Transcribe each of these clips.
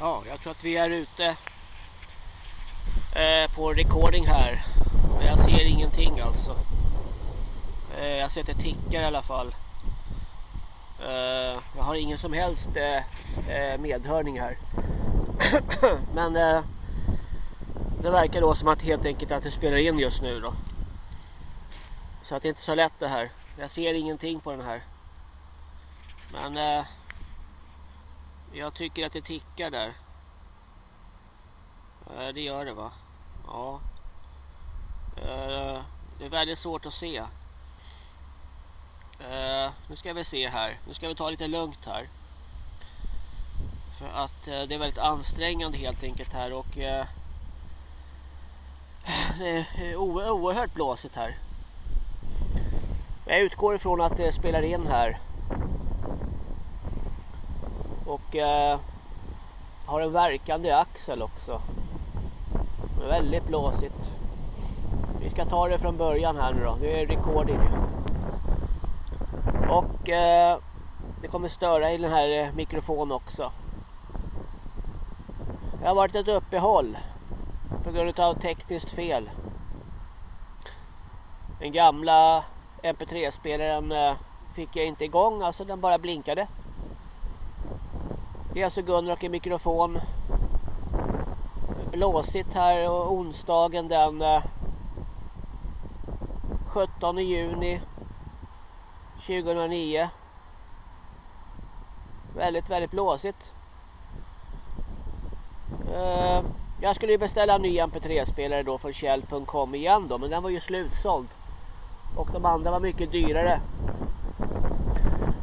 Ja, jag tror att vi är ute eh, på recording här. Men jag ser ingenting alltså. Eh, jag ser att det tickar i alla fall. Eh, jag har ingen som helst eh, eh, medhörning här. Men eh, det verkar då som att helt enkelt att det spelar in just nu då. Så att det är inte så lätt det här. Jag ser ingenting på den här. Men eh, jag tycker att det tickar där. Det gör det va? Ja. Eh, det är väldigt svårt att se. Eh, nu ska vi se här. Nu ska vi ta lite lugnt här. För att eh, det är väldigt ansträngande helt enkelt här och det är oerhört blåsigt här. Jag utgår ifrån att det spelar in här. Och eh, har en verkande axel också. Det är väldigt blåsigt. Vi ska ta det från början här nu då. Det är recording. Och eh, det kommer störa i den här eh, mikrofonen också. Det har varit ett uppehåll på grund av tekniskt fel. Den gamla MP3-spelaren eh, fick jag inte igång, alltså den bara blinkade. Det är alltså Gunnar och en mikrofon. Blåsigt här och onsdagen den eh, 17 juni 2009. Väldigt, väldigt blåsigt. Eh, jag skulle ju beställa en ny MP3-spelare då från Kjell.com igen då, men den var ju slutsåld. Och de andra var mycket dyrare.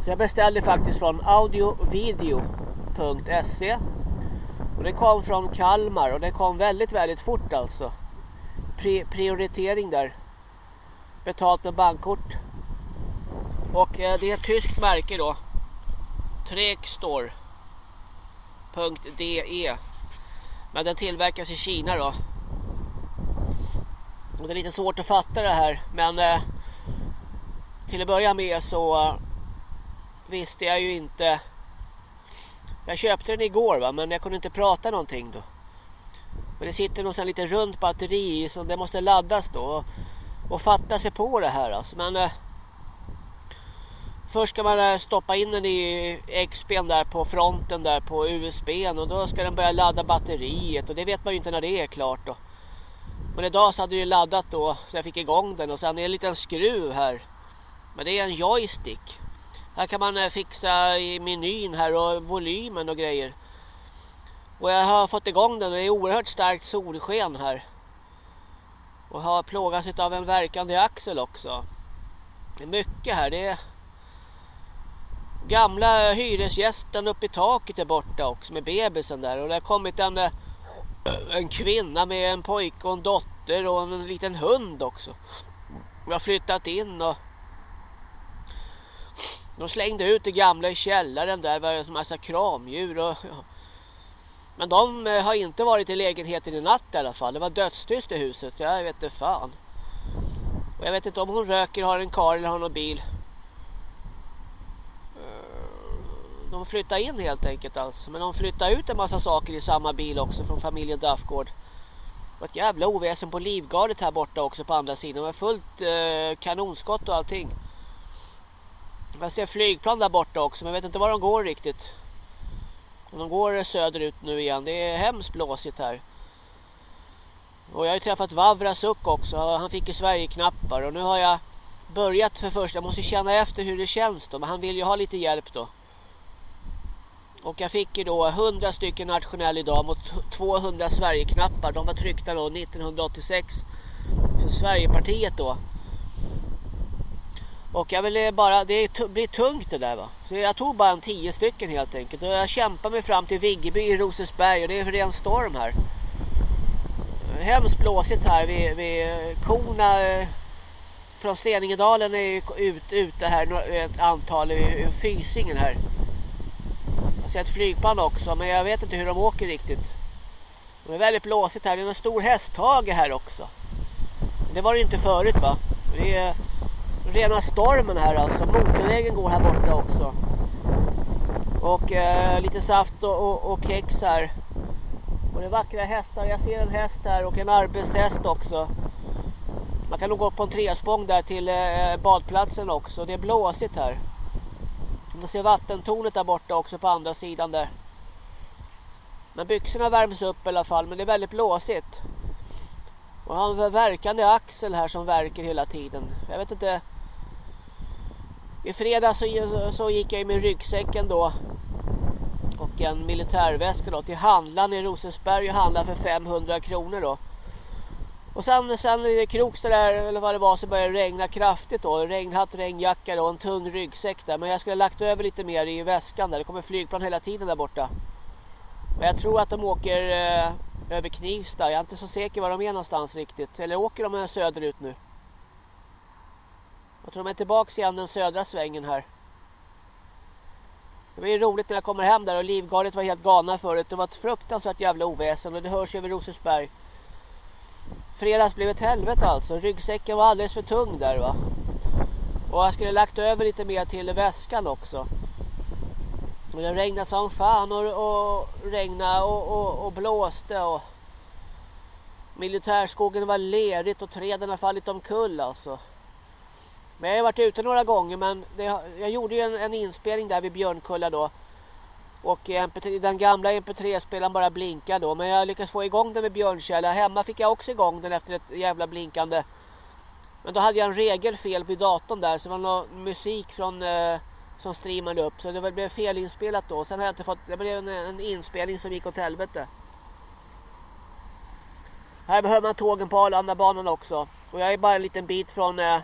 Så jag beställde faktiskt från Audio Video audiovideo.se. Och det kom från Kalmar och det kom väldigt, väldigt fort alltså. Pri prioritering där. Betalt med bankkort. Och eh, det är ett tyskt märke då. Trekstore.de Men den tillverkas i Kina då. Och det är lite svårt att fatta det här. Men eh, till att börja med så visste jag ju inte. Jag köpte den igår va, men jag kunde inte prata någonting då. Men det sitter någon sån lite runt batteri i så det måste laddas då. Och, och fatta sig på det här alltså. Men eh, först ska man eh, stoppa in den i XP'n där på fronten där på USBn och då ska den börja ladda batteriet och det vet man ju inte när det är klart då. Men idag så hade det laddat då så jag fick igång den och sen är det en liten skruv här men det är en joystick. Här kan man eh, fixa i menyn här och volymen och grejer. Och jag har fått igång den och det är oerhört starkt solsken här. Och har plågats av en verkande axel också. Det är mycket här. Det är gamla hyresgästen uppe i taket är borta också med bebisen där. Och det har kommit en, eh, en kvinna med en pojke och en dotter och en liten hund också. Vi har flyttat in och de slängde ut det gamla i källaren där var det en massa kramdjur och ja. Men de eh, har inte varit i lägenheten i natt i alla fall. Det var dödstyst i huset. Jag vet inte fan. Och jag vet inte om hon röker, har en kar eller har någon bil. Eh, de flyttar in helt enkelt alltså. Men de flyttar ut en massa saker i samma bil också från familjen Daffgård. Det var ett jävla oväsen på Livgardet här borta också på andra sidan. Det var fullt eh, kanonskott och allting. Jag ser flygplan där borta också, men jag vet inte var de går riktigt. De går söderut nu igen. Det är hemskt blåsigt här. Och jag har ju träffat Vavrasuk också. Han fick ju Sverigeknappar. Och nu har jag börjat för först. Jag måste känna efter hur det känns då. Men han vill ju ha lite hjälp då. Och jag fick ju då 100 stycken nationell idag mot 200 Sverigeknappar. De var tryckta då 1986 för Sverigepartiet då. Och jag ville eh, bara, det blir tungt det där va. Så jag tog bara en tio stycken helt enkelt. Och jag kämpar mig fram till Viggeby i Rosersberg och det är ren storm här. Hemskt blåsigt här vid, vid eh, korna eh, från Steningedalen är ut, ute här ett antal i Fysingen här. Jag ser ett flygplan också men jag vet inte hur de åker riktigt. Det är väldigt blåsigt här. Det är en stor hästhage här också. Det var det inte förut va. Det är rena stormen här alltså. Motorvägen går här borta också. Och eh, lite saft och, och, och kex här. Och det är vackra hästar. Jag ser en häst här och en arbetshäst också. Man kan nog gå på en trespång där till eh, badplatsen också. Det är blåsigt här. Man ser vattentornet där borta också på andra sidan där. Men byxorna värms upp i alla fall. Men det är väldigt blåsigt. Och han har en verkande axel här som verkar hela tiden. Jag vet inte. I fredag så, så gick jag i min ryggsäcken då. Och en militärväska då till handlaren i Rosensberg och handlade för 500 kronor då. Och sen, sen i Krokstad där, eller vad det var, så började det regna kraftigt då. Regnhatt, regnjacka och en tung ryggsäck där. Men jag skulle ha lagt över lite mer i väskan där. Det kommer flygplan hela tiden där borta. Men jag tror att de åker eh, över Knivsta. Jag är inte så säker var de är någonstans riktigt. Eller åker de söderut nu? Jag tror de är tillbaka igen den södra svängen här. Det var ju roligt när jag kommer hem där och livgardet var helt galna förut. Det var ett fruktansvärt jävla oväsen och det hörs över Rosersberg. Fredags blev ett helvete alltså. Ryggsäcken var alldeles för tung där va. Och jag skulle lagt över lite mer till väskan också. Och det regnade som fan och, och regnade och, och, och blåste och militärskogen var lerigt och träden har fallit omkull alltså. Men jag har varit ute några gånger men det, jag gjorde ju en, en, inspelning där vid Björnkulla då. Och MP3, den gamla MP3-spelaren bara blinkade då. Men jag lyckades få igång den med Björnkälla. Hemma fick jag också igång den efter ett jävla blinkande. Men då hade jag en regel fel vid datorn där. Så det var någon musik från, eh, som streamade upp. Så det blev felinspelat då. Sen har jag inte fått, det blev en, en inspelning som gick åt helvete. Här behöver man tågen på Arlandabanan också. Och jag är bara en liten bit från eh,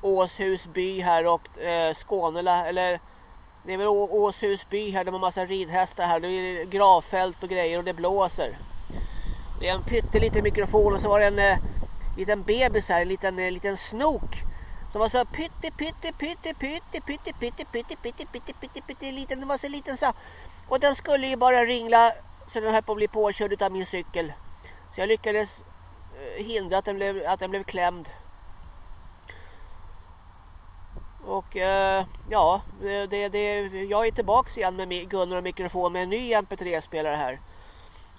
Åshus by här och eh, Skånela. Eller det är väl Åshus by här. De har massa ridhästar här. Det är gravfält och grejer och det blåser. Det är en pytteliten mikrofon och så var det en eh, liten bebis här. En liten, eh, liten snok. Som var så pytte pytte pytte pytte pytte pytte pytte pytte pytte pytte pytte liten. Den var så liten så. Och den skulle ju bara ringla så den höll på att bli påkörd av min cykel. Så jag lyckades hindra att den blev, att den blev klämd. Och eh, ja, det, det, jag är tillbaka igen med Gunnar och mikrofon med en ny MP3-spelare här.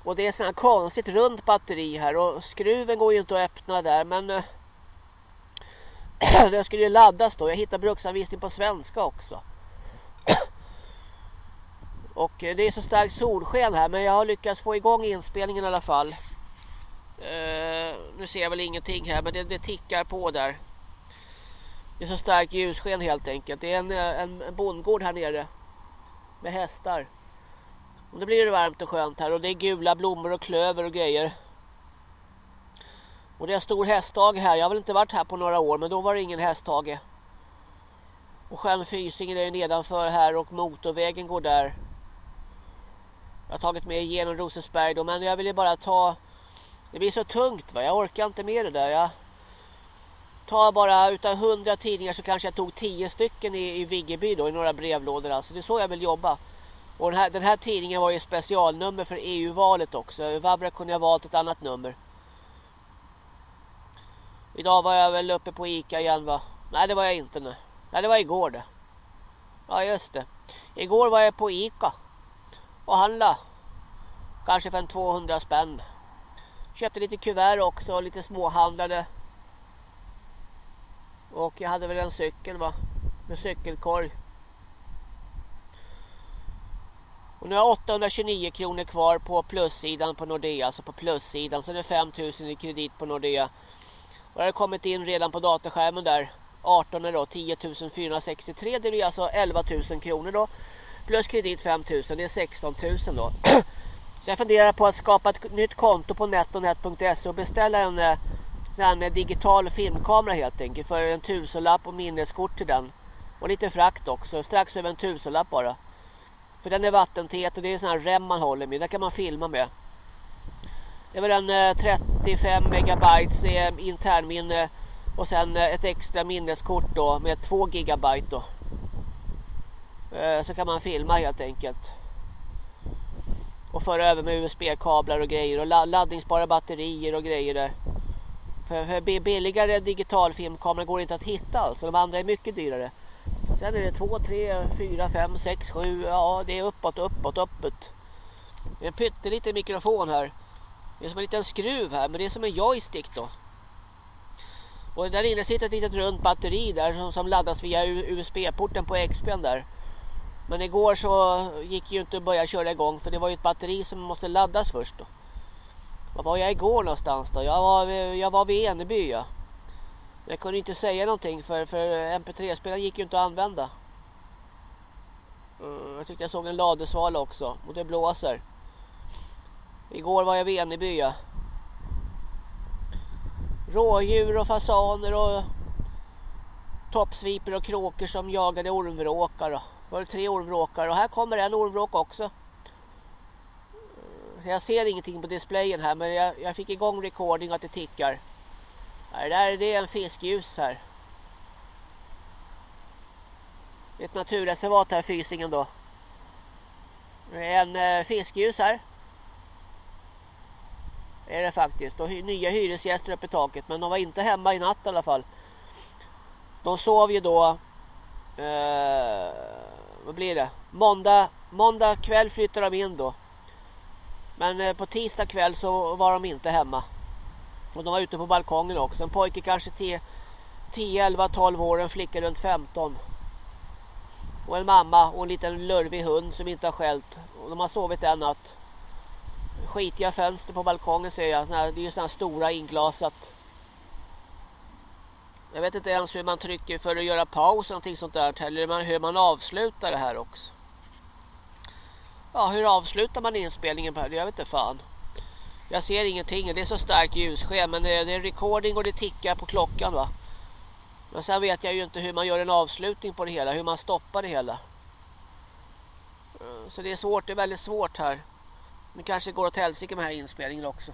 Och det är sån här konstigt runt batteri här och skruven går ju inte att öppna där men eh, den skulle ju laddas då. Jag hittar bruksanvisning på svenska också. och eh, det är så starkt solsken här men jag har lyckats få igång inspelningen i alla fall. Eh, nu ser jag väl ingenting här men det, det tickar på där. Det är så starkt ljussken helt enkelt. Det är en, eh, en, en bondgård här nere. Med hästar. Och då blir det varmt och skönt här. Och det är gula blommor och klöver och grejer. Och det är en stor hästhage här. Jag har väl inte varit här på några år. Men då var det ingen hästhage. Och sjön Fysingen är ju nedanför här. Och motorvägen går där. Jag har tagit mig igenom Rosensberg då. Men jag vill ju bara ta... Det blir så tungt va. Jag orkar inte med det där. Jag ta bara utav hundra tidningar så kanske jag tog tio stycken i, i Viggeby då i några brevlådor alltså. Det är så jag vill jobba. Och den här, den här tidningen var ju specialnummer för EU-valet också. Vabra kunde jag valt ett annat nummer. Idag var jag väl uppe på Ica igen va? Nej det var jag inte nu. Nej det var igår det. Ja just det. Igår var jag på Ica. Och handla. Kanske för en 200 spänn. Köpte lite kuvert också och lite småhandlade och jag hade väl en cykel va. Med cykelkorg. Och nu har jag 829 kronor kvar på plussidan på Nordea. Alltså på plussidan. Så det är 5000 i kredit på Nordea. Och det har kommit in redan på dataskärmen där. 18 då. 10 463. Det blir alltså 11 000 kronor då. Plus kredit 5 000. Det är 16 000 då. Så jag funderar på att skapa ett nytt konto på netonet.se och beställa en eh, en digital filmkamera helt enkelt för en tusenlapp och minneskort till den. Och lite frakt också, strax över en tusenlapp bara. För den är vattentät och det är sån här rem man håller med, där kan man filma med. Det var en eh, 35 megabytes eh, internminne och sen eh, ett extra minneskort då med 2 gigabyte då. Så kan man filma helt enkelt. Och föra över med USB-kablar och grejer och laddningsbara batterier och grejer där. För, för billigare digitalfilmkamera går inte att hitta alltså. De andra är mycket dyrare. Sen är det 2, 3, 4, 5, 6, 7. Ja, det är uppåt, uppåt, uppåt. Det är en pytteliten mikrofon här. Det är som en liten skruv här men det är som en joystick då. Och där inne sitter ett litet runt batteri där som, som laddas via USB-porten på XP'n där. Men igår så gick ju inte att börja köra igång för det var ju ett batteri som måste laddas först då. Var var jag igår någonstans då? Jag var, jag var vid Eneby ja. Jag kunde inte säga någonting för, för MP3-spelaren gick ju inte att använda. Mm, jag tyckte jag såg en ladusvala också och det blåser. Igår var jag vid Eneby ja. Rådjur och fasaner och toppsviper och kråkor som jagade ormvråkar. Det var det tre ormvråkar och här kommer en ormvråk också. Jag ser ingenting på displayen här men jag, jag fick igång recording att det tickar. Det där det är en fiskljus här. Ett naturreservat här, Fysingen då. Det är en eh, fiskljus här. Är det faktiskt. Och nya hyresgäster uppe i taket. Men de var inte hemma i natt i alla fall. De sov ju då... Eh, vad blir det? Måndag, måndag kväll flyttade de in då. Men eh, på tisdag kväll så var de inte hemma. Och de var ute på balkongen också. En pojke kanske 10, 10 11, 12 år. En flicka runt 15. Och en mamma och en liten lurvig hund som inte har skällt. Och de har sovit en natt. Skitiga fönster på balkongen ser jag. Det är ju sådana här stora inglasat. Jag vet inte ens hur man trycker för att göra paus eller någonting sånt där. Eller hur man avslutar det här också. Ja, hur avslutar man inspelningen på det? Jag vet inte fan. Jag ser ingenting. Det är så starkt ljussken. Men det är recording och det tickar på klockan va. Men sen vet jag ju inte hur man gör en avslutning på det hela. Hur man stoppar det hela. Eh, så det är svårt. Det är väldigt svårt här. Det kanske går åt helsike med den här inspelningen också.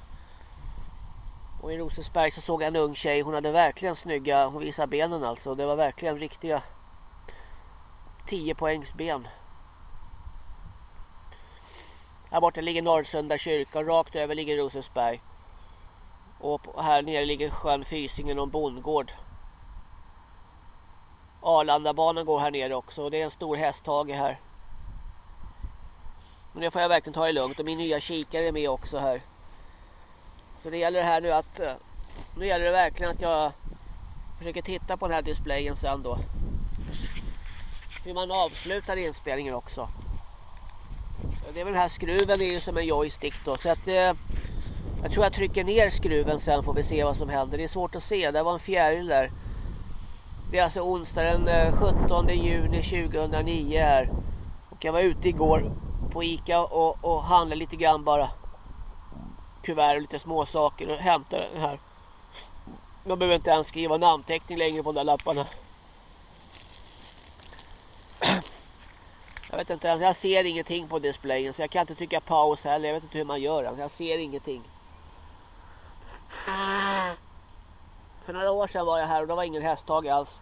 Och i Rosensberg så såg jag en ung tjej. Hon hade verkligen snygga. Hon visade benen alltså. Det var verkligen riktiga 10 poängs ben. Här borta ligger Norrsunda kyrka och rakt över ligger Rosensberg. Och här nere ligger sjön Fysingen och en bondgård. Arlandabanan går här nere också och det är en stor hästhage här. Men det får jag verkligen ta det lugnt och min nya kikare är med också här. Så det gäller här nu att eh, nu gäller det verkligen att jag försöker titta på den här displayen sen då. Hur man avslutar inspelningen också. Det är väl den här skruven är ju som en joystick då. Så att, eh, jag tror jag trycker ner skruven sen får vi se vad som händer. Det är svårt att se. Det var en fjäril där. Det är alltså onsdag den eh, 17 juni 2009 här. Och jag var ute igår på Ica och, och handlade lite grann bara. Kuvert och lite småsaker och hämtade den här. Jag behöver inte ens skriva namnteckning längre på de där lapparna. Jag vet inte alltså, jag ser ingenting på displayen så jag kan inte trycka paus heller. Jag vet inte hur man gör. Alltså, jag ser ingenting. För några år sedan var jag här och det var ingen hästhage alls.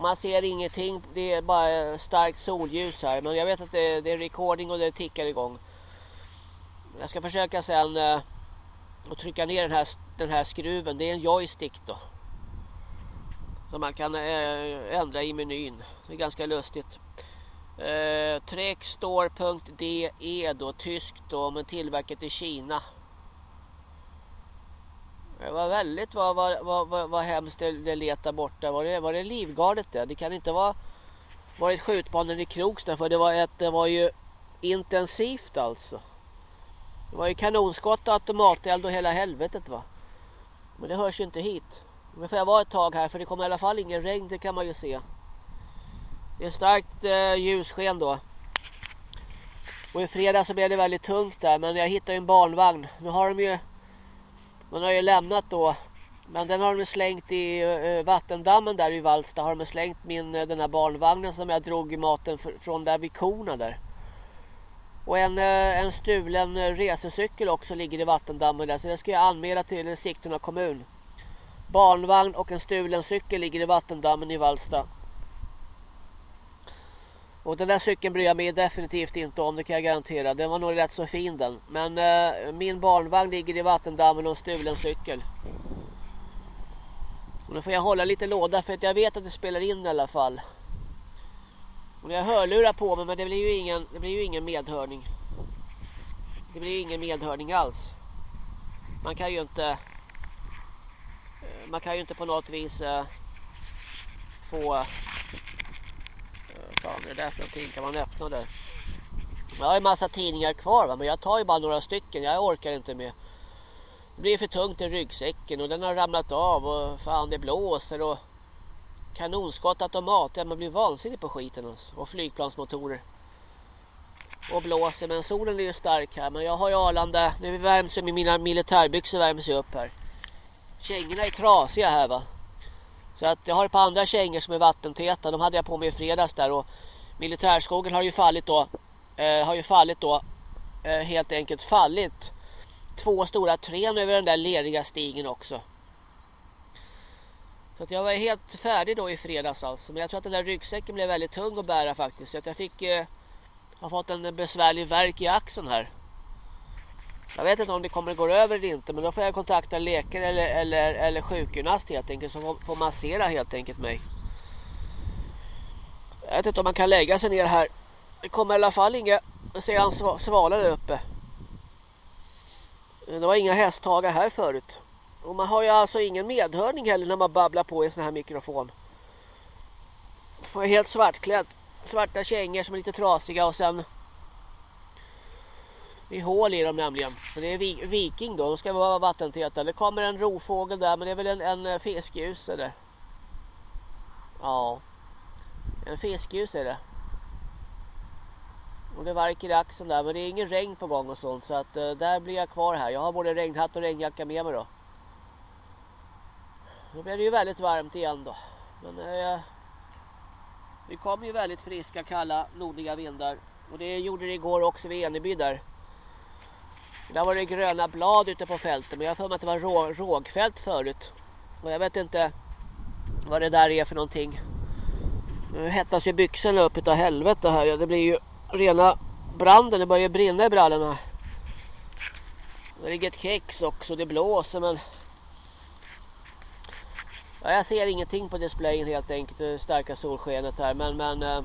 Man ser ingenting, det är bara starkt solljus här. Men jag vet att det, det är recording och det tickar igång. Jag ska försöka sen uh, att trycka ner den här, den här skruven. Det är en joystick då. Som man kan uh, ändra i menyn. Det är ganska lustigt. Eh, Trexstore.de då, tyskt då, men tillverkat i Kina. Det var väldigt vad, vad, vad, vad, hemskt det, det letade borta. Var det, var det Livgardet det? Det kan inte vara varit skjutbanan i Krokstad för det var, ett, det var ju intensivt alltså. Det var ju kanonskott och automateld och hela helvetet va. Men det hörs ju inte hit. Men får jag vara ett tag här för det kommer i alla fall ingen regn det kan man ju se. Det är starkt eh, ljussken då. Och i fredag så blev det väldigt tungt där men jag hittade en barnvagn. Nu har de ju man har ju lämnat då. Men den har de slängt i eh, vattendammen där i Valsta. Har de slängt min, eh, den här barnvagnen som jag drog i maten för, från där vid korna där. Och en, eh, en stulen eh, resecykel också ligger i vattendammen där. Så det ska jag anmäla till Sigtuna kommun. Barnvagn och en stulen cykel ligger i vattendammen i Valsta. Och den där cykeln bryr jag mig definitivt inte om, det kan jag garantera. Den var nog rätt så fin den. Men eh, min barnvagn ligger i vattendammen och en stulen cykel. Och nu får jag hålla lite låda för att jag vet att det spelar in i alla fall. Och jag hörlurar på mig men det blir ju ingen, det blir ju ingen medhörning. Det blir ingen medhörning alls. Man kan ju inte eh, man kan ju inte på något vis eh, få fan är det där för någonting kan man öppna där. Jag har ju massa tidningar kvar va? men jag tar ju bara några stycken. Jag orkar inte med. Det blir för tungt i ryggsäcken och den har ramlat av och fan det blåser och kanonskott automat. Ja, man blir vansinnig på skiten alltså. och flygplansmotorer. Och blåser men solen är ju stark här men jag har ju Arlanda. Nu värms ju mina militärbyxor värms ju upp här. Kängorna är trasiga här va. Så att jag har ett par andra kängor som är vattentäta. De hade jag på mig i fredags där och militärskogen har ju fallit då. Eh, har ju fallit då. Eh, helt enkelt fallit. Två stora trän över den där leriga stigen också. Så att jag var helt färdig då i fredags alltså. Men jag tror att den där ryggsäcken blev väldigt tung att bära faktiskt. Så att jag fick... Eh, har fått en besvärlig verk i axeln här. Jag vet inte om det kommer att gå över eller inte. Men då får jag kontakta läkare eller, eller, eller sjukgymnast helt enkelt. Som får, får massera helt enkelt mig. Jag vet inte om man kan lägga sig ner här. Det kommer i alla fall inga... Ser han svala där uppe. Det var inga hästhagar här förut. Och man har ju alltså ingen medhörning heller när man babblar på i en sån här mikrofon. Man är helt svartklädd. Svarta kängor som är lite trasiga och sen... Det är hål i dem nämligen. Så det är viking då. De ska vara vattentäta. Det kommer en rovfågel där men det är väl en, en eh, fiskljus eller? Ja. En fiskljus är det. Och det verkar i axeln där. Men det är ingen regn på gång och sånt. Så att eh, där blir jag kvar här. Jag har både regnhatt och regnjacka med mig då. Då blir det ju väldigt varmt igen då. Men eh, det kommer ju väldigt friska, kalla, nordliga vindar. Och det gjorde det igår också vid Eneby där. Där var det gröna blad ute på fältet. Men jag har för mig att det var rå, rågfält förut. Och jag vet inte vad det där är för någonting. Nu hettas ju byxorna upp utav helvete här. Det blir ju rena branden. Det börjar brinna i brallorna. Det ligger ett kex också. Det blåser men... Ja, jag ser ingenting på displayen helt enkelt. Det starka solskenet här. Men, men... Eh,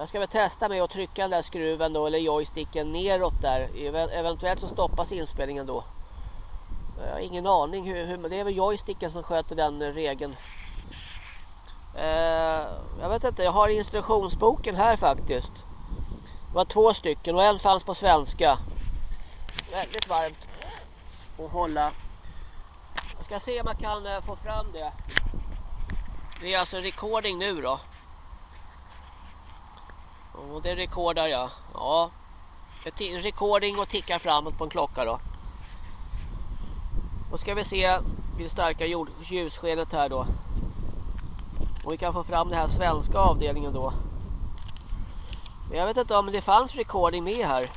jag ska väl testa med att trycka den där skruven då. Eller joysticken neråt där. Eventuellt så stoppas inspelningen då. Jag har ingen aning. Hur, hur, det är väl joysticken som sköter den regeln. Eh, jag vet inte, jag har instruktionsboken här faktiskt. Det var två stycken och en fanns på svenska. Väldigt varmt att hålla. Jag ska se om jag kan eh, få fram det. Det är alltså recording nu då. Och det rekordar jag. Ja. Recording och tickar framåt på en klocka då. Då ska vi se det starka ljusskenet här då. Och vi kan få fram den här svenska avdelningen då. Jag vet inte om det fanns recording med här.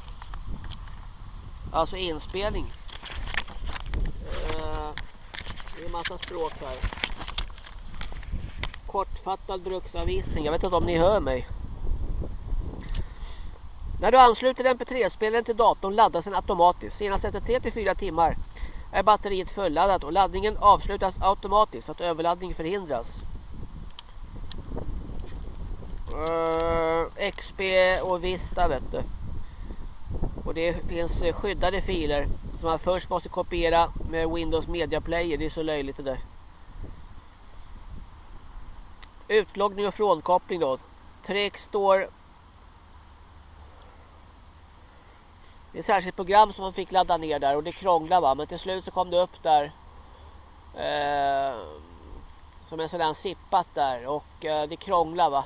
Alltså inspelning. Uh, det är en massa språk här. Kortfattad bruksanvisning. Jag vet inte om ni hör mig. När du ansluter mp3-spelaren till datorn laddas den automatiskt. Senast efter 3-4 timmar är batteriet fulladdat och laddningen avslutas automatiskt så att överladdning förhindras. Eh, uh, XP och Vista vet du. Och det finns skyddade filer som man först måste kopiera med Windows Media Player. Det är så löjligt det där. Utloggning och frånkoppling då. Trex Det är ett särskilt program som man fick ladda ner där och det krånglade. va. Men till slut så kom det upp där. Eh, som en sån där zippat där och eh, det krånglade. va.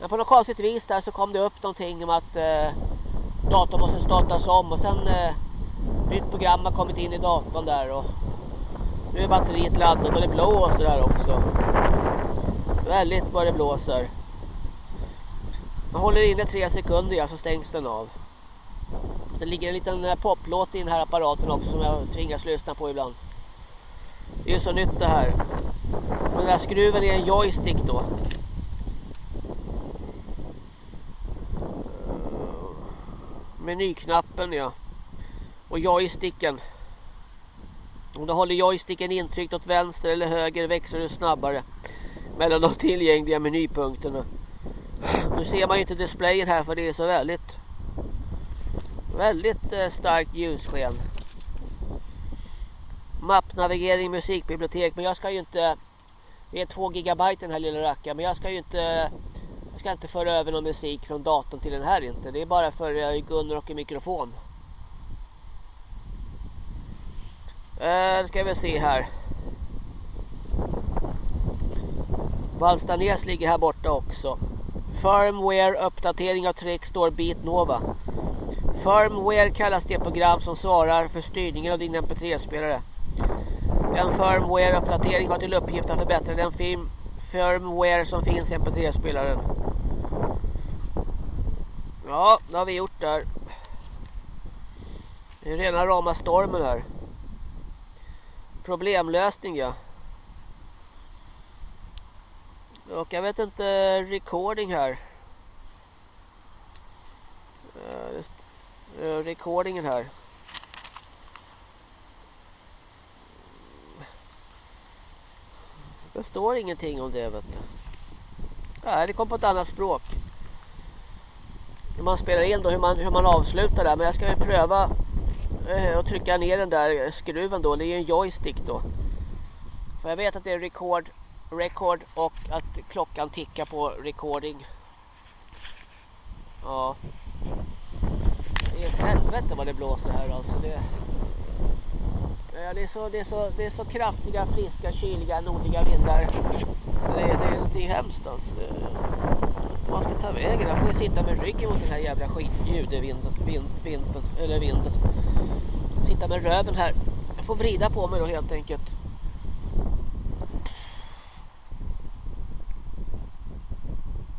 Men på något konstigt vis där så kom det upp någonting om att eh, datorn måste startas om och sen eh, nytt program har kommit in i datorn där och nu är batteriet laddat och det blåser där också. Väldigt vad det blåser. Man håller inne tre sekunder ja, så stängs den av. Det ligger en liten eh, poplåt i den här apparaten också som jag tvingas lyssna på ibland. Det är ju så nytt det här. Den där skruven är en joystick då. Eh, menyknappen ja. Och joysticken. Om du håller joysticken intryckt åt vänster eller höger växer du snabbare mellan de tillgängliga menypunkterna. Nu ser man ju inte displayen här för det är så väldigt Väldigt eh, starkt ljussken. Mappnavigering, musikbibliotek. Men jag ska ju inte... Det är två gigabyte den här lilla rackaren. Men jag ska ju inte... Jag ska inte föra över någon musik från datorn till den här inte. Det är bara för eh, Gunnar och en mikrofon. Eh, ska vi se här. Vallstanäs ligger här borta också. Firmware uppdatering av Trextor Beat Nova. Firmware kallas det program som svarar för styrningen av din MP3-spelare. En firmware-uppdatering har till uppgift att förbättra den film firmware som finns i MP3-spelaren. Ja, det har vi gjort där. Det är rena rama stormen här. Problemlösning ja. Och jag vet inte, recording här. Eh, Uh, recordingen här. Det står ingenting om det vet du. Nej, det kom på ett annat språk. Hur man spelar in då, hur man, hur man avslutar där. Men jag ska pröva eh, att trycka ner den där skruven då. Det är en joystick då. För jag vet att det är record, record och att klockan tickar på recording. Ja. Det är ett helvete vad det blåser här alltså. Det, det, är så, det, är så, det är så kraftiga, friska, kyliga, nordliga vindar. Det, det är hemskt alltså. Det, man ska ta vägen. Jag får ju sitta med ryggen mot den här jävla skitjudevinden. Vind, vinden, eller vinden. Sitta med röven här. Jag får vrida på mig då helt enkelt.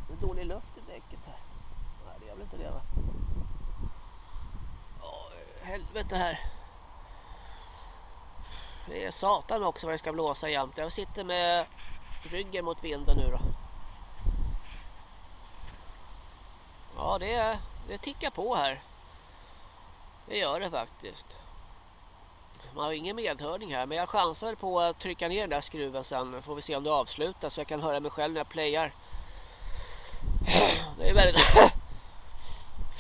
Det är dålig luft i däcket här. Nej, det gör väl inte det va? Åh, helvete här. Det är satan också vad det ska blåsa jämt. Jag sitter med ryggen mot vinden nu då. Ja, det, det tickar på här. Det gör det faktiskt. Man har ingen medhörning här. Men jag chansar på att trycka ner den där skruven sen. Får vi se om det avslutas. så jag kan höra mig själv när jag playar. Det är väldigt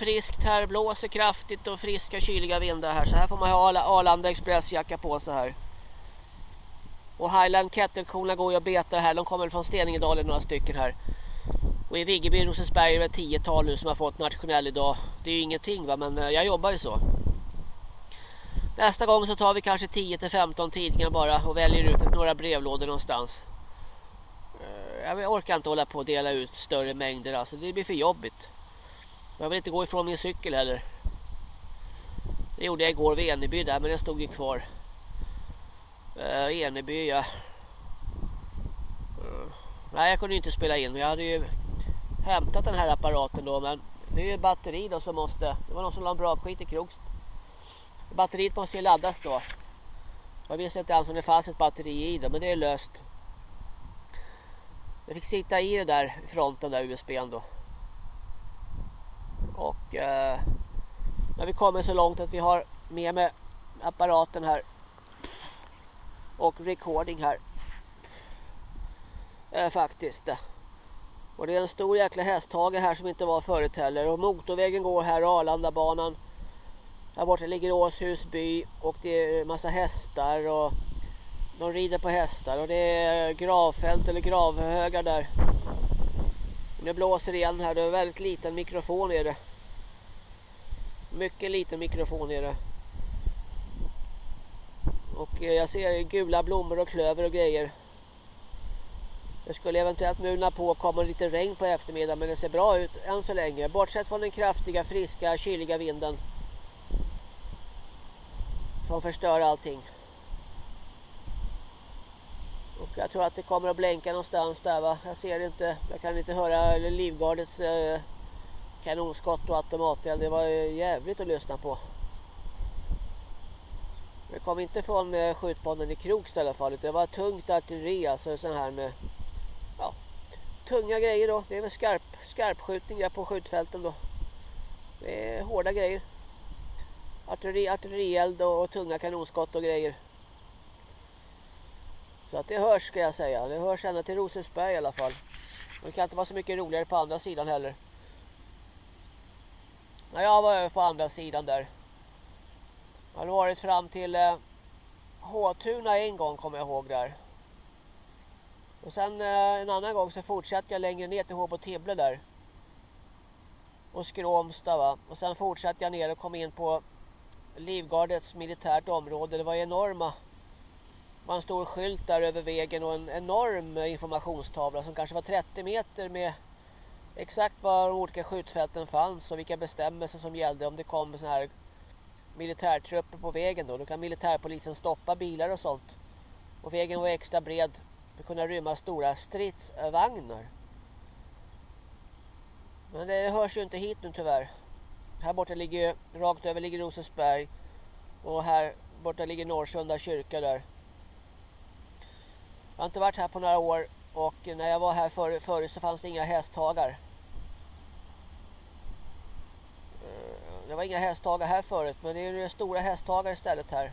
friskt här. Blåser kraftigt och friska kyliga vindar här. Så här får man ha Arlanda Express jacka på sig här. Och Highland Kettle-korna går ju och betar här. De kommer från Steningedalen några stycken här. Och i Viggeby Rosensberg är det tiotal nu som har fått nationell idag. Det är ju ingenting va, men eh, jag jobbar ju så. Nästa gång så tar vi kanske 10-15 tidningar bara och väljer ut några brevlådor någonstans. Eh, jag orkar inte hålla på och dela ut större mängder alltså. Det blir för jobbigt. Jag vill inte gå ifrån min cykel heller. Det gjorde jag igår vid Eneby där men den stod ju kvar. Uh, Eneby ja. Uh, nej jag kunde inte spela in men jag hade ju hämtat den här apparaten då men det är ju batteri då som måste. Det var någon som la en bra skit i kroks. Batteriet måste ju laddas då. Jag visste inte alls om det fanns ett batteri i det men det är löst. Jag fick sitta i det där fronten där USBn då. Och eh, när vi kommer så långt att vi har med med apparaten här och recording här. Eh, faktiskt. Och det är en stor jäkla hästhage här som inte var förut heller. Och motorvägen går här, Arlandabanan. Där borta ligger Åshusby och det är massa hästar och de rider på hästar och det är gravfält eller gravhögar där. Nu blåser det igen här, det är väldigt liten mikrofon är det. Mycket liten mikrofon är det. Och eh, jag ser gula blommor och klöver och grejer. Det skulle eventuellt mulna på och komma lite regn på eftermiddagen men det ser bra ut än så länge. Bortsett från den kraftiga, friska, kyliga vinden. Som förstör allting. Och jag tror att det kommer att blänka någonstans där va. Jag ser inte, jag kan inte höra Livgardets eh, kanonskott och automateld. Det var jävligt att lyssna på. Det kom inte från eh, skjutbanan i Krokst i alla fall. Det var tungt artilleri, alltså sån här med ja, tunga grejer då. Det är väl skarp, skarpskjutningar på skjutfälten då. Det är hårda grejer. Artilleri, artillerield och, och tunga kanonskott och grejer. Så att det hörs ska jag säga. Det hörs ända till Rosersberg i alla fall. Det kan inte vara så mycket roligare på andra sidan heller när jag var över på andra sidan där. Jag hade varit fram till eh, Håtuna en gång kommer jag ihåg där. Och sen eh, en annan gång så fortsatte jag längre ner till Håbo Tibble där. Och Skråmsta va. Och sen fortsatte jag ner och kom in på Livgardets militärt område. Det var enorma. Det var en stor skylt där över vägen och en enorm informationstavla som kanske var 30 meter med exakt var de olika skjutfälten fanns och vilka bestämmelser som gällde om det kom såna här militärtrupper på vägen då. Då kan militärpolisen stoppa bilar och sånt. Och vägen var extra bred för att kunna rymma stora stridsvagnar. Men det hörs ju inte hit nu tyvärr. Här borta ligger, rakt över ligger Rosersberg. Och här borta ligger Norrsunda kyrka där. Jag har inte varit här på några år och när jag var här förut så fanns det inga hästhagar. Eh, det var inga hästhagar här förut men det är ju stora hästhagar istället här.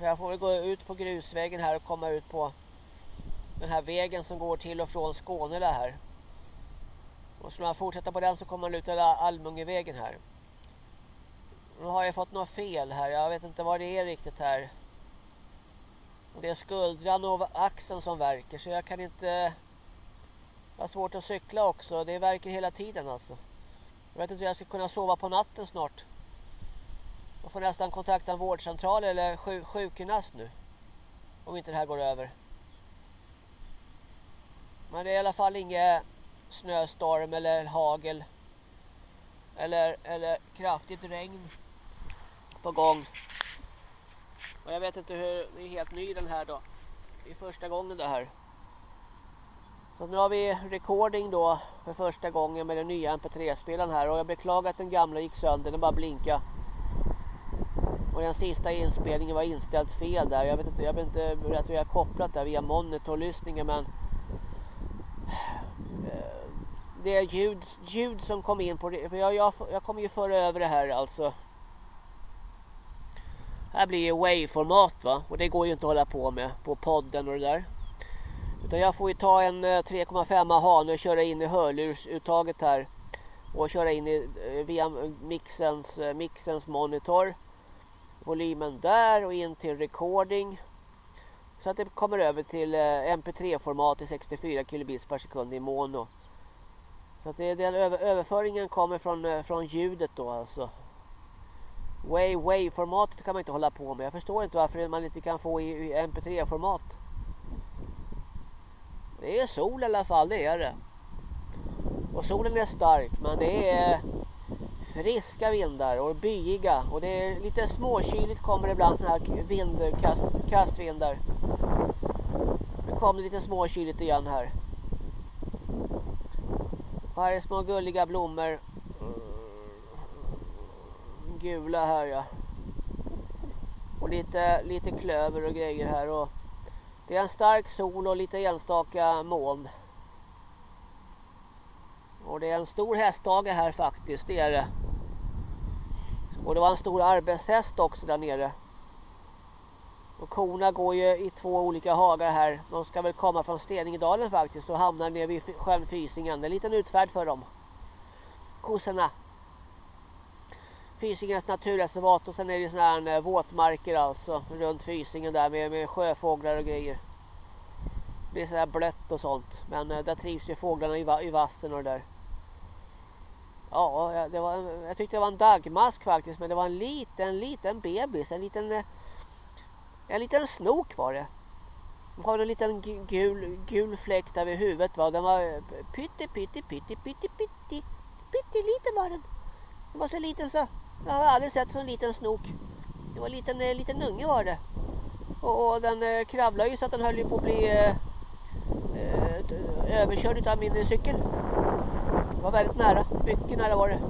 Jag får väl gå ut på grusvägen här och komma ut på den här vägen som går till och från Skåne här. Och skulle man fortsätta på den så kommer man ut till Almungevägen här. Nu har jag fått något fel här. Jag vet inte vad det är riktigt här. Det är skuldran och axeln som verkar så jag kan inte... Jag har svårt att cykla också. Det verkar hela tiden alltså. Jag vet inte hur jag ska kunna sova på natten snart. Jag får nästan kontakta en vårdcentral eller sjuk sjukgymnast nu. Om inte det här går över. Men det är i alla fall ingen snöstorm eller hagel. Eller, eller kraftigt regn på gång. Och jag vet inte hur, det är helt ny den här då. Det är första gången det här. Och nu har vi recording då för första gången med den nya MP3-spelaren här. Och jag beklagar att den gamla gick sönder, den bara blinka. Och den sista inspelningen var inställd fel där. Jag vet inte, jag vet inte rätt hur jag har kopplat där via monitorlyssningen men eh, det är ljud, ljud som kom in på det. För jag, jag, jag kommer ju föra över det här alltså här blir ju WAV-format va. Och det går ju inte att hålla på med på podden och det där. Utan jag får ju ta en 3,5 han hane och köra in i hörlursuttaget här. Och köra in i, eh, via mixens, eh, mixens monitor. Volymen där och in till recording. Så att det kommer över till eh, MP3-format i 64 kilobits per sekund i mono. Så att det, den överföringen kommer från, från ljudet då alltså. Way way formatet kan man inte hålla på med. Jag förstår inte varför man inte kan få i, i mp3-format. Det är sol i alla fall, det är det. Och solen är stark, men det är friska vindar och byiga. Och det är lite småkyligt kommer det ibland sådana här vindkast, kastvindar. Nu kom det lite småkyligt igen här. Och här är små gulliga blommor gula här ja. Och lite, lite klöver och grejer här. Och det är en stark sol och lite enstaka moln. Och det är en stor hästhage här faktiskt, det är det. Och det var en stor arbetshäst också där nere. Och korna går ju i två olika hagar här. De ska väl komma från Steningedalen faktiskt och hamnar nere vid sjön Fysingen. Det är en liten utfärd för dem. Kossorna. Fysingens naturreservat och sen är det sådana här eh, våtmarker alltså runt Fysingen där med, med sjöfåglar och grejer. Det är sådär blött och sånt. Men eh, där trivs ju fåglarna i, i vassen och det där. Ja, det var, jag tyckte det var en dagmask faktiskt. Men det var en liten, liten bebis. En liten, eh, en liten snok var det. Den har en liten gul, gul fläck där vid huvudet. Va? Den var pytte, pytte, pytte, pytte, pytte. Pytteliten var den. Den var så liten så. Jag har aldrig sett så en liten snok. Det var en liten, eh, liten unge var det. Och, och den eh, kravlade ju så att den höll på att bli eh, eh överkörd av min eh, cykel. Det var väldigt nära. Mycket nära var det.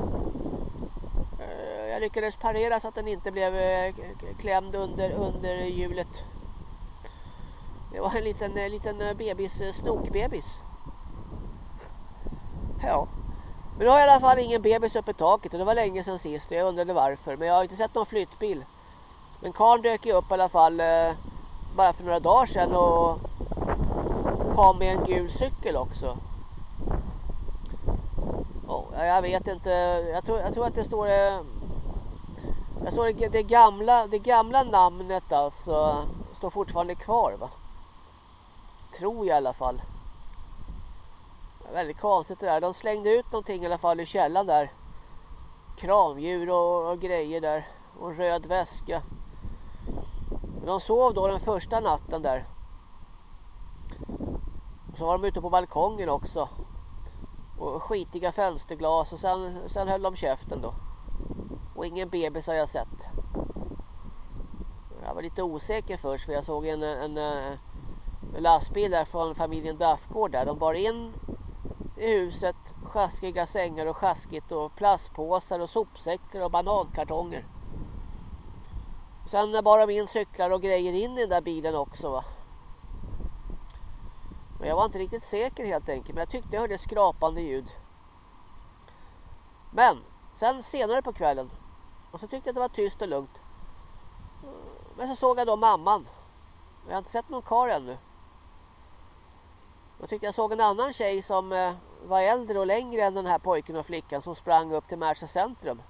Jag lyckades parera så att den inte blev klämd under, under hjulet. Det var en liten, liten bebis, snokbebis. Ja. Men nu har jag i alla fall ingen bebis uppe i taket och det var länge sedan sist jag undrade varför. Men jag har inte sett någon flyttbil. Men karln dök ju upp i alla fall eh, bara för några dagar sedan och kom med en gul cykel också. Oh, jag jag vet inte. Jag tror, jag tror att det står... Eh, jag står det, det, gamla, det gamla namnet alltså står fortfarande kvar va? Tror jag i alla fall. Väldigt konstigt det där. De slängde ut någonting i alla fall i källan där. Kramdjur och, och grejer där. Och röd väska. De sov då den första natten där. Och så var de ute på balkongen också. Och skitiga fönsterglas och sen, sen höll de käften då. Och ingen bebis har jag sett. Jag var lite osäker först för jag såg en, en, en lastbil där från familjen Daffgård där. De bar in i huset sjaskiga sängar och sjaskigt och plastpåsar och sopsäckar och banankartonger. Sen bar de in cyklar och grejer in i den där bilen också va. Men jag var inte riktigt säker helt enkelt. Men jag tyckte jag hörde skrapande ljud. Men sen senare på kvällen. Och så tyckte jag att det var tyst och lugnt. Men så såg jag då mamman. Jag har inte sett någon kar ännu. Jag tyckte jag såg en annan tjej som eh, var äldre och längre än den här pojken och flickan som sprang upp till Märsta centrum.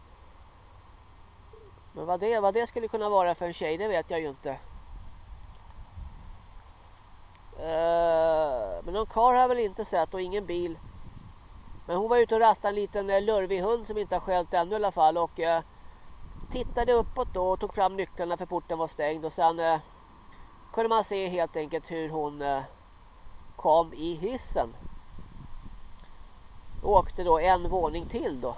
Men vad det, vad det skulle kunna vara för en tjej, det vet jag ju inte. Uh, men någon kar har jag väl inte sett och ingen bil. Men hon var ute och rastade en liten eh, lurvig hund som inte har skällt ännu i alla fall. Och uh, tittade uppåt då och tog fram nycklarna för porten var stängd. Och sen kunde man se helt enkelt hur hon kom i hissen åkte då en våning till då.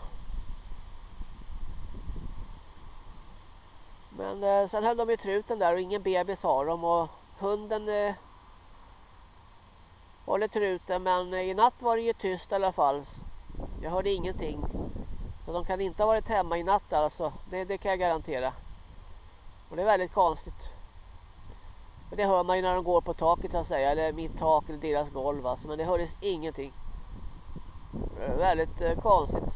Men eh, sen höll de i truten där och ingen bebis har de och hunden eh, håller truten men eh, i natt var det ju tyst i alla fall. Jag hörde ingenting. Så de kan inte ha varit hemma i natt alltså. Det, det kan jag garantera. Och det är väldigt konstigt. Men det hör man ju när de går på taket så att säga. Eller mitt tak eller deras golv alltså. Men det hördes ingenting. Eh, väldigt eh, konstigt.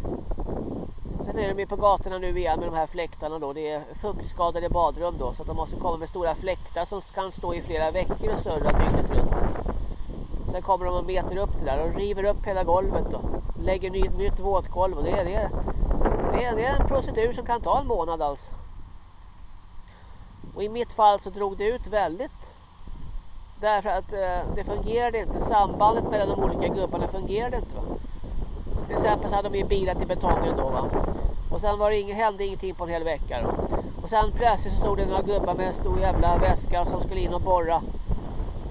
Sen är de ju på gatorna nu igen med de här fläktarna då. Det är fuktskadade badrum då. Så att de måste komma med stora fläktar som kan stå i flera veckor och surra dygnet runt. Sen kommer de och meter upp det där och river upp hela golvet då. Lägger nytt, nytt våtgolv och det är, det, det, är, det är en procedur som kan ta en månad alltså. Och i mitt fall så drog det ut väldigt. Därför att eh, det fungerade inte. Sambandet mellan de olika gubbarna fungerade inte. Va? Till exempel så hade de ju bilat i betongen då va. Och sen var det ing hände ingenting på en hel vecka då. Och sen plötsligt så stod det några gubbar med en stor jävla väska som skulle in och borra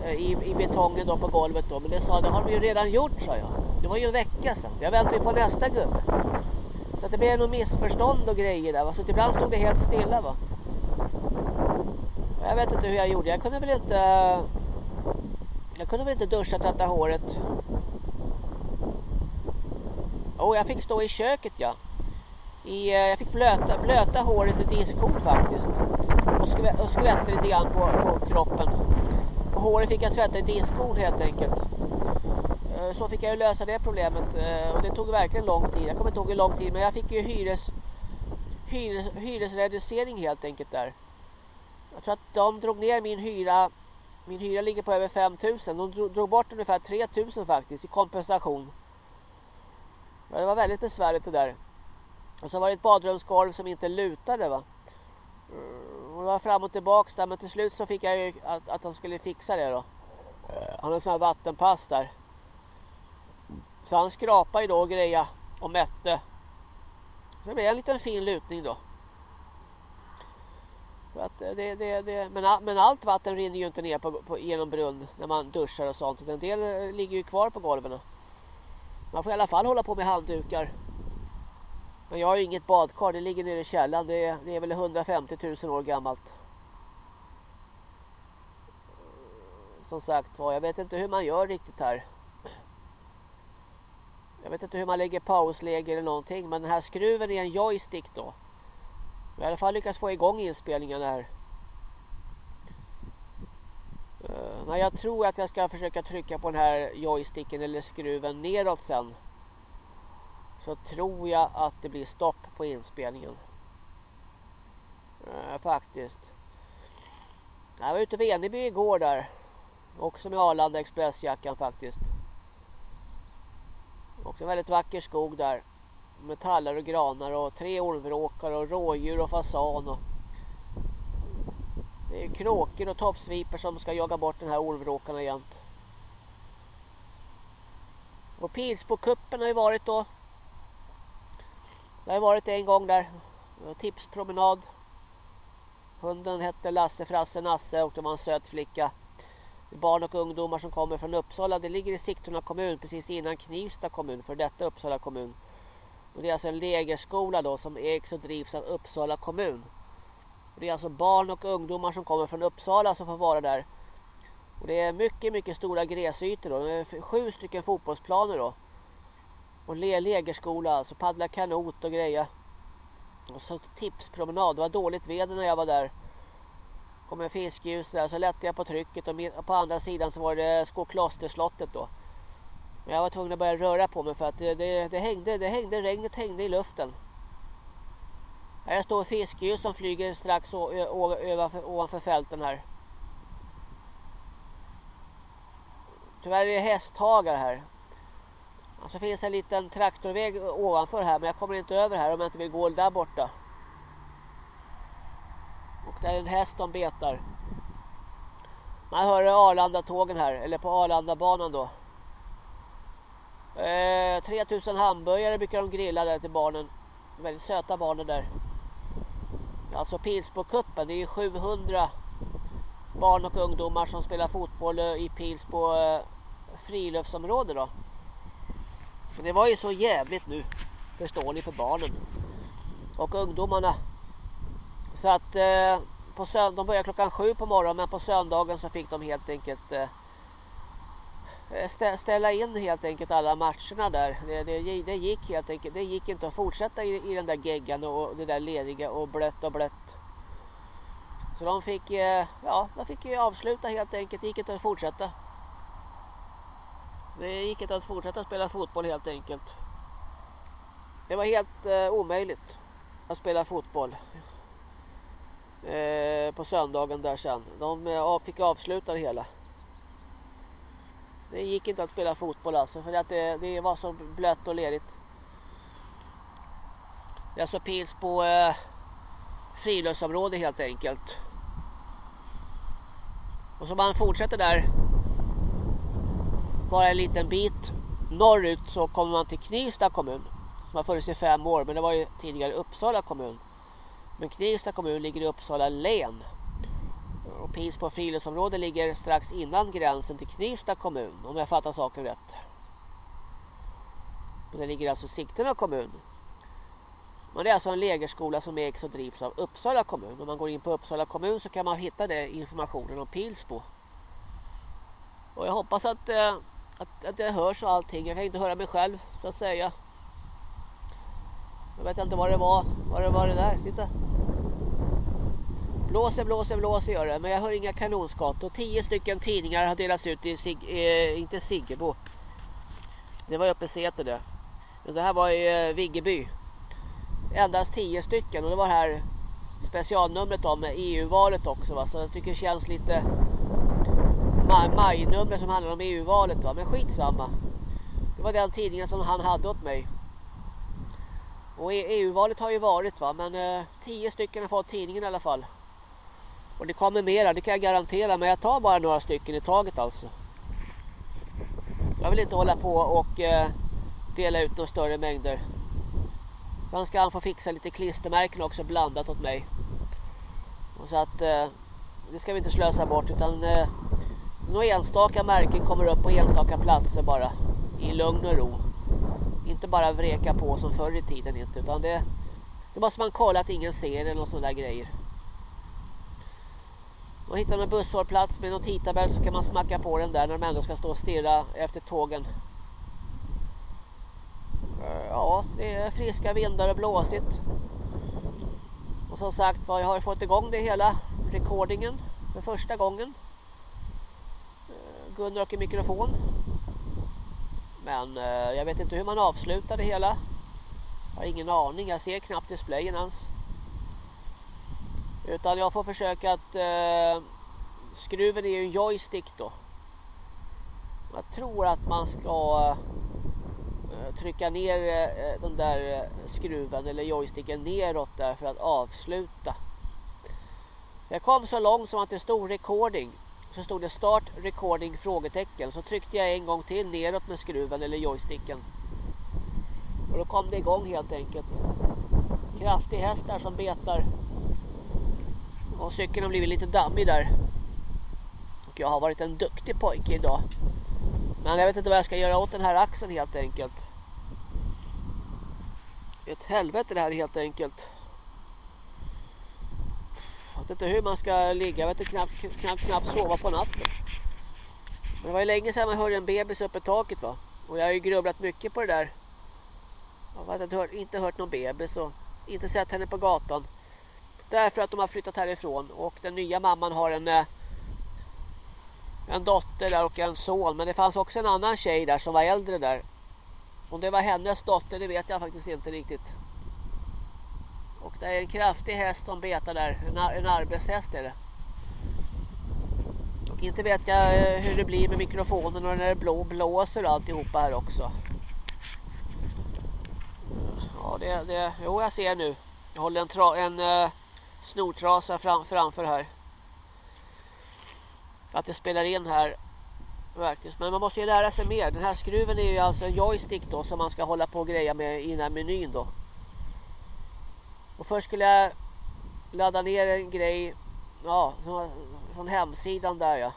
eh, i, i betongen då på golvet då. Men det sa det har de ju redan gjort sa jag. Det var ju en vecka sedan. Jag väntar ju på nästa gubbe. Så att det blev något missförstånd och grejer där va. Så ibland stod det helt stilla va. Jag vet inte hur jag gjorde. Jag kunde väl inte... Jag kunde väl inte duscha och tvätta håret. Och jag fick stå i köket ja. I, eh, jag fick blöta, blöta håret i diskon faktiskt. Och, skvä, och skvätta lite grann på, på kroppen. Och håret fick jag tvätta i diskon helt enkelt. Eh, så fick jag ju lösa det problemet. Eh, och det tog verkligen lång tid. Jag kommer inte ihåg hur lång tid. Men jag fick ju hyres, hyres, hyresreducering helt enkelt där. Jag tror att de drog ner min hyra. Min hyra ligger på över 5000. De drog, drog bort ungefär 3000 faktiskt i kompensation. Men det var väldigt besvärligt det där. Och så var det ett badrumsgolv som inte lutade va. Mm, och det var fram och tillbaks där men till slut så fick jag ju att, att de skulle fixa det då. Eh, han hade sån här vattenpass där. Så han skrapade ju då och greja och mätte. Så det blev en liten fin lutning då. Att eh, det, det, det, men, men allt vatten rinner ju inte ner på, på, genom brunn när man duschar och sånt. En del eh, ligger ju kvar på golven. Man får i alla fall hålla på med handdukar. Men jag har ju inget badkar, det ligger nere i källaren. Det är, det är väl 150 000 år gammalt. Som sagt var, jag vet inte hur man gör riktigt här. Jag vet inte hur man lägger pausläge eller någonting. Men den här skruven är en joystick då. Jag har i alla fall lyckats få igång inspelningen här. Eh, men jag tror att jag ska försöka trycka på den här joysticken eller skruven neråt sen. Så tror jag att det blir stopp på inspelningen. Eh, faktiskt. Jag var ute vid Eneby igår där. Också med Arlanda Expressjackan faktiskt. Också en väldigt vacker skog där. med tallar och granar och tre ormvråkar och rådjur och fasan. Och det är kråkor och toppsviper som ska jaga bort den här orvråkarna jämt. Och Pilsbokuppen har ju varit då. Det har varit en gång där. Tipspromenad. Hunden hette Lasse, Frasse, Nasse och det var en söt flicka. Barn och ungdomar som kommer från Uppsala. Det ligger i Sigtuna kommun precis innan Knivsta kommun för detta Uppsala kommun. Och det är alltså en lägerskola då som ägs och drivs av Uppsala kommun. Det är alltså barn och ungdomar som kommer från Uppsala som får vara där. Och det är mycket, mycket stora gräsytor då. Det är sju stycken fotbollsplaner då. Och lägerskola, alltså paddla kanot och grejer. Och så tipspromenad. Det var dåligt väder när jag var där. Kom en fiskljus där så lättade jag på trycket och på andra sidan så var det Skoklosterslottet då. Men jag var tvungen att börja röra på mig för att det, det, det hängde, det hängde, regnet hängde i luften. Här står fiskljus som flyger strax ovanför fälten här. Tyvärr är det hästhagar här. Alltså, Och så finns en liten traktorväg ovanför här men jag kommer inte över här om jag inte vill gå där borta. Och där är en häst som betar. Man hör Arlanda-tågen här, eller på Arlanda-banan då. Eh, 3000 hamburgare brukar de grilla där till barnen. Väldigt söta barnen där. Alltså Pilsbo-kuppen, det är 700 barn och ungdomar som spelar fotboll eh, i Pilsbo eh, friluftsområde då. Men det var ju så jävligt nu, förstår ni, för barnen och ungdomarna. Så att eh, på sönd de började klockan sju på morgonen men på söndagen så fick de helt enkelt eh, Eh, ställa in helt enkelt alla matcherna där. Det, det, det, gick helt enkelt. Det gick inte att fortsätta i, i den där geggan och det där leriga och blött och blött. Så de fick, eh, ja, de fick avsluta helt enkelt. Det gick inte att fortsätta. Det gick inte att fortsätta spela fotboll helt enkelt. Det var helt eh, omöjligt att spela fotboll eh, på söndagen där sen. De eh, fick avsluta det hela. Det gick inte att spela fotboll alltså för att det, det var så blött och lerigt. Det är alltså pils på eh, friluftsområde helt enkelt. Och så man fortsätter där bara en liten bit norrut så kommer man till Knivsta kommun. Som har funnits i fem år men det var ju tidigare Uppsala kommun. Men Knivsta kommun ligger i Uppsala län. Och Pils friluftsområde ligger strax innan gränsen till Knivsta kommun om jag fattar saken rätt. Men det ligger alltså i Sigtuna kommun. Men det är alltså en lägerskola som ägs och drivs av Uppsala kommun. Om man går in på Uppsala kommun så kan man hitta det informationen om Pilsbo. Och jag hoppas att eh, att, att det hörs och allting. Jag kan inte höra mig själv så att säga. Jag vet inte vad det var. Vad det var det där. Titta. Blåser, blåser, blåser gör det. Men jag hör inga kanonskott. Och tio stycken tidningar har delats ut i, Sig eh, inte Siggebo. Det var uppe i Säter det. Men det här var i eh, Viggeby. Endast tio stycken. Och det var här specialnumret om EU-valet också. Va? Så jag tycker det känns lite majnummer som handlar om EU-valet va? men skitsamma. Det var den tidningen som han hade åt mig. Och e EU-valet har ju varit va men eh, tio stycken har fått tidningen i alla fall. Och det kommer mera, det kan jag garantera men jag tar bara några stycken i taget alltså. Jag vill inte hålla på och eh, dela ut några större mängder. Sen ska han få fixa lite klistermärken också blandat åt mig. Och så att eh, det ska vi inte slösa bort utan eh, några enstaka märken kommer upp på enstaka platser bara. I lugn och ro. Inte bara vreka på som förr i tiden inte. Utan det, det måste man kolla att ingen ser eller sådana där grejer. Man hittar en busshållplats med någon tidtabell så kan man smacka på den där när de ändå ska stå och stirra efter tågen. Eh, ja, det är friska vindar och blåsigt. Och som sagt jag har fått igång det hela. Recordingen för första gången. Eh, Gunnar och mikrofon. Men eh, jag vet inte hur man avslutar det hela. Jag har ingen aning, jag ser knappt displayen ens. Utan jag får försöka att eh, skruven är ju en joystick då. Jag tror att man ska eh, trycka ner eh, den där eh, skruven eller joysticken neråt där för att avsluta. Jag kom så långt som att det stod recording. Så stod det start recording frågetecken. Så tryckte jag en gång till neråt med skruven eller joysticken. Och då kom det igång helt enkelt. Kraftig häst där som betar. Och cykeln har blivit lite dammig där. Och jag har varit en duktig pojke idag. Men jag vet inte vad jag ska göra åt den här axeln helt enkelt. Ett helvete det här helt enkelt. Jag vet inte hur man ska ligga. Jag vet inte knappt, knappt, knappt sova på natten. Men det var ju länge sedan man hörde en bebis uppe i taket va. Och jag har ju grubblat mycket på det där. Jag har inte hört, inte hört någon bebis och inte sett henne på gatan. Därför att de har flyttat härifrån. Och den nya mamman har en eh, en dotter där och en son. Men det fanns också en annan tjej där som var äldre där. Om det var hennes dotter det vet jag faktiskt inte riktigt. Och det är en kraftig häst som betar där. En, en arbetshäst är det. Och inte vet jag eh, hur det blir med mikrofonen och när det blå, blåser och alltihopa här också. Ja, det, det, jo jag ser nu. Jag håller en, tra, en eh, snortrasa fram, framför här att det spelar in här faktiskt. Men man måste ju lära sig mer. Den här skruven är ju alltså en joystick då som man ska hålla på och greja med i den här menyn då. Och först skulle jag ladda ner en grej ja, från hemsidan där ja.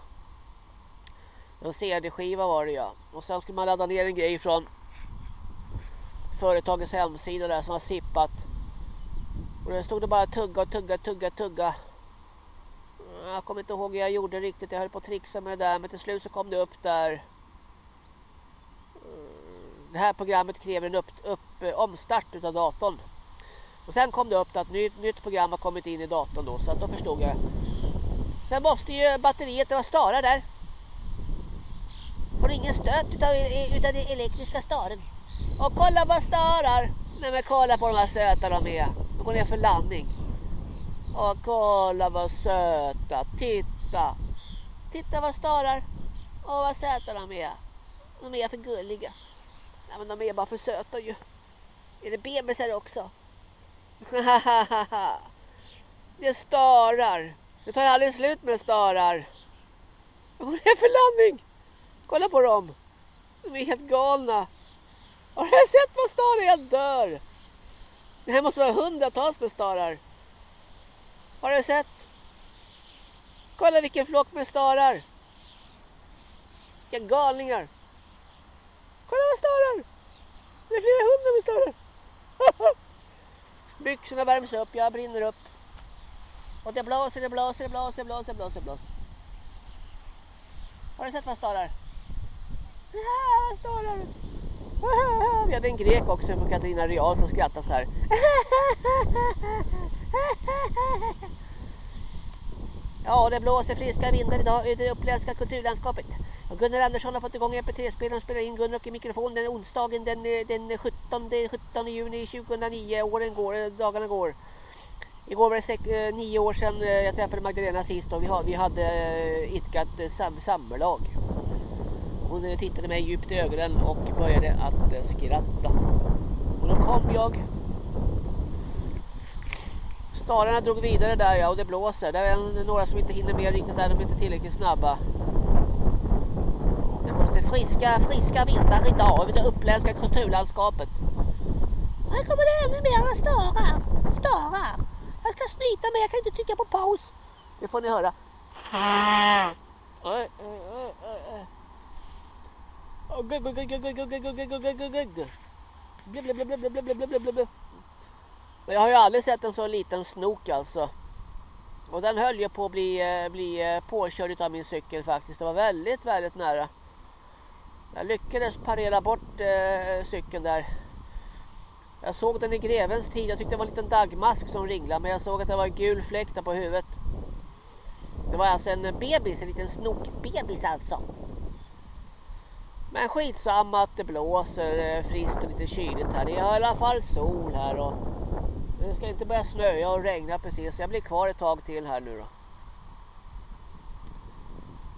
En CD-skiva var det ja. Och sen skulle man ladda ner en grej från företagets hemsida där som har sippat. Och det stod det bara tugga och tugga, tugga, tugga. Jag kommer inte ihåg hur jag gjorde riktigt. Jag höll på att trixa med det där. Men till slut så kom det upp där. Det här programmet kräver en upp, upp, omstart av datorn. Och sen kom det upp att nytt, nytt program har kommit in i datorn då. Så att då förstod jag. Sen måste ju batteriet vara stara där. Får ingen stöt utav, utav den elektriska staren. Och kolla vad starar. Nej men kolla på de här söta de är. De går ner för landning. Och kolla vad söta. Titta. Titta vad starar. Åh vad söta de är. De är för gulliga. Nej men de är bara för söta ju. Är det bebisar också? det starar. Det tar aldrig slut med starar. Vad är det för landning? Kolla på dem. De är helt galna. Har du sett vad starar är? Jag dör. Det här måste vara hundratals med starar. Har du sett? Kolla vilken flock med starar. Vilka galningar. Kolla vad starar. Det är flera hundra med starar. Byxorna värms upp, jag brinner upp. Och det blåser, det blåser, det blåser, det blåser, blåser, blåser. Har du sett vad starar? Ja, starar. Vi hade en grek också på Katarina Real som skrattade så här. Ja, det blåser friska vindar idag i det uppländska kulturlandskapet. Gunnar Andersson har fått igång MP3-spelaren och spelar in Gunnar och i mikrofon den onsdagen den, eh, den 17, 17 juni 2009. Åren går, eh, dagarna går. Igår var det sek, eh, nio år sedan jag träffade Magdalena sist och vi, har, vi hade itkat idkat sam, samlag. Hon tittade mig djupt i ögonen och började att eh, skratta. Och då kom jag Stararna drog vidare där ja, och det blåser. Det är några som inte hinner med riktigt där, de är inte tillräckligt snabba. Det blåser friska, friska vindar idag över det uppländska kulturlandskapet. Här kommer det ännu mera starar. Starar. Jag ska snyta mig, jag kan inte trycka på paus. Det får ni höra. Men jag har ju aldrig sett en så liten snok alltså. Och den höll ju på att bli, eh, bli eh, påkörd av min cykel faktiskt. Det var väldigt, väldigt nära. Jag lyckades parera bort eh, cykeln där. Jag såg den i grevens tid. Jag tyckte det var en liten dagmask som ringlade. Men jag såg att det var en gul fläck där på huvudet. Det var alltså en bebis, en liten snokbebis alltså. Men skitsamma att det blåser friskt och lite kyligt här. Det är i alla fall sol här och det ska inte börja snöa och regna precis. Jag blir kvar ett tag till här nu då.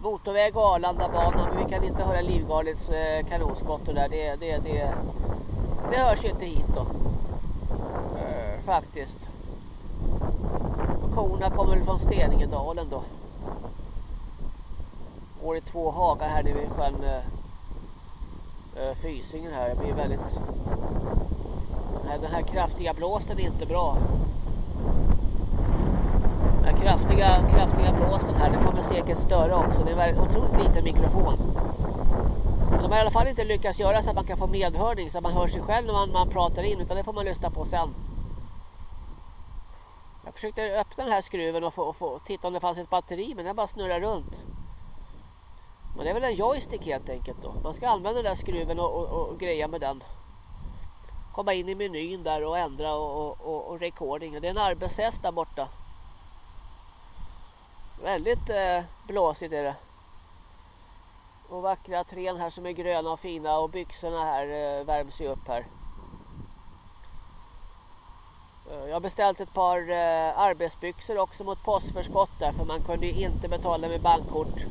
Motorväg och Arlandabanan. Men vi kan inte höra Livgardets eh, kanonskott där. Det, det, det, det hörs ju inte hit då. Faktiskt. Och korna kommer väl från Steningedalen då. Går i två hagar här nere vid sjön eh, Eh, Fysingen här. Det blir väldigt... Den här kraftiga blåsten är inte bra. Den här kraftiga, kraftiga blåsten här, den kommer säkert störa också. Det är en otroligt liten mikrofon. Men de har i alla fall inte lyckats göra så att man kan få medhörning så att man hör sig själv när man, man pratar in utan det får man lyssna på sen. Jag försökte öppna den här skruven och, få, och få, titta om det fanns ett batteri men den bara snurrar runt. Men det är väl en joystick helt enkelt då. Man ska använda den där skruven och, och, och greja med den. Komma in i menyn där och ändra och, och, och recording. Det är en arbetshäst där borta. Väldigt eh, blåsigt är det. Och vackra trän här som är gröna och fina och byxorna här eh, värms ju upp här. Eh, jag har beställt ett par eh, arbetsbyxor också mot postförskott där för man kunde ju inte betala med bankkort.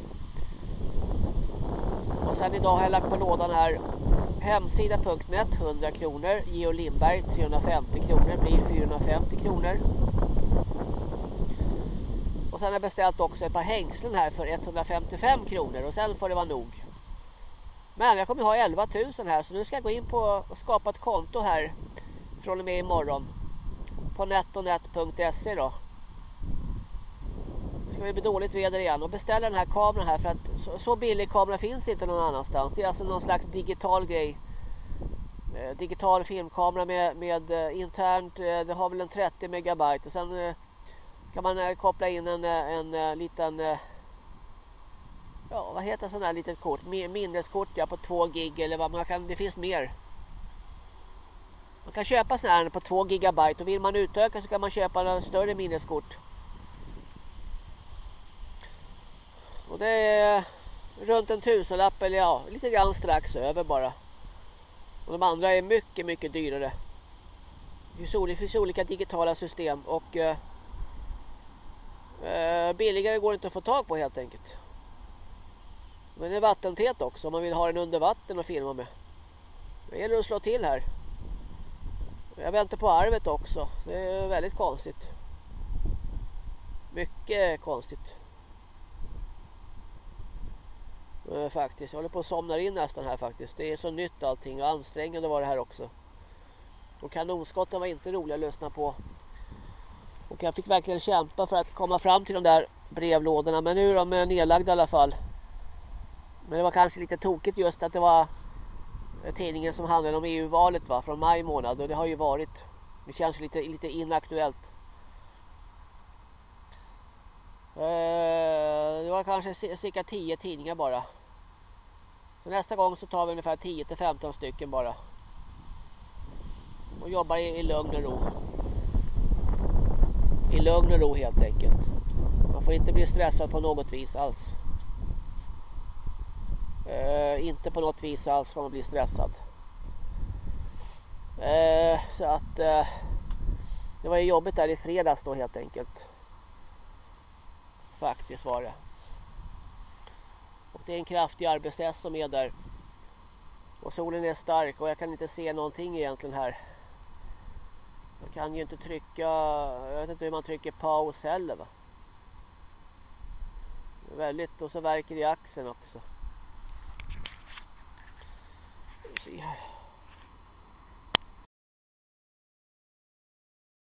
Och sen idag har jag lagt på lådan här hemsida.net 100 kronor, Geo Lindberg 350 kronor blir 450 kronor. Och sen har jag beställt också ett par hängslen här för 155 kronor och sen får det vara nog. Men jag kommer ha 11 000 här så nu ska jag gå in på och skapa ett konto här från och med imorgon. På netonet.se då. Det ska bli dåligt väder igen. Och beställa den här kameran här för att så, så billig kamera finns inte någon annanstans. Det är alltså någon slags digital grej. Eh, digital filmkamera med, med eh, internt, eh, det har väl en 30 megabyte. Och sen eh, kan man eh, koppla in en, eh, en, en liten eh, ja vad heter sån här litet kort? Minneskort ja, på 2 gig eller vad man kan det finns mer. Man kan köpa sån här på 2 gigabyte. Och vill man utöka så kan man köpa en större minneskort. Och det är runt en tusenlapp eller ja lite grann strax över bara och de andra är mycket mycket dyrare det finns olika digitala system och eh, eh, billigare går det inte att få tag på helt enkelt. Men det är vattentät också om man vill ha den under vatten och filma med. Det gäller att slå till här. Jag väntar på arvet också. Det är väldigt konstigt. Mycket konstigt. Men Eh, faktiskt, jag håller på att somna in nästan här faktiskt. Det är så nytt allting och ansträngande var det här också. Och kanonskotten var inte roliga att lyssna på. Och jag fick verkligen kämpa för att komma fram till de där brevlådorna. Men nu är de eh, nedlagda i alla fall. Men det var kanske lite tokigt just att det var eh, tidningen som handlade om EU-valet va, från maj månad. Och det har ju varit. Det känns lite, lite inaktuellt. Eh, det var kanske cirka 10 tidningar bara. Så nästa gång så tar vi ungefär 10 15 stycken bara. Och jobbar i, i lugn och ro i lugn och ro helt enkelt. Man får inte bli stressad på något vis alls. Uh, inte på något vis alls får man bli stressad. Uh, så att uh, det var ju jobbigt där i fredags då helt enkelt. Faktiskt var det. Det är en kraftig arbetshäst som är där. Och solen är stark och jag kan inte se någonting egentligen här. Man kan ju inte trycka, jag vet inte hur man trycker paus heller va. Väldigt, och så verkar det i axeln också. Vi ser här.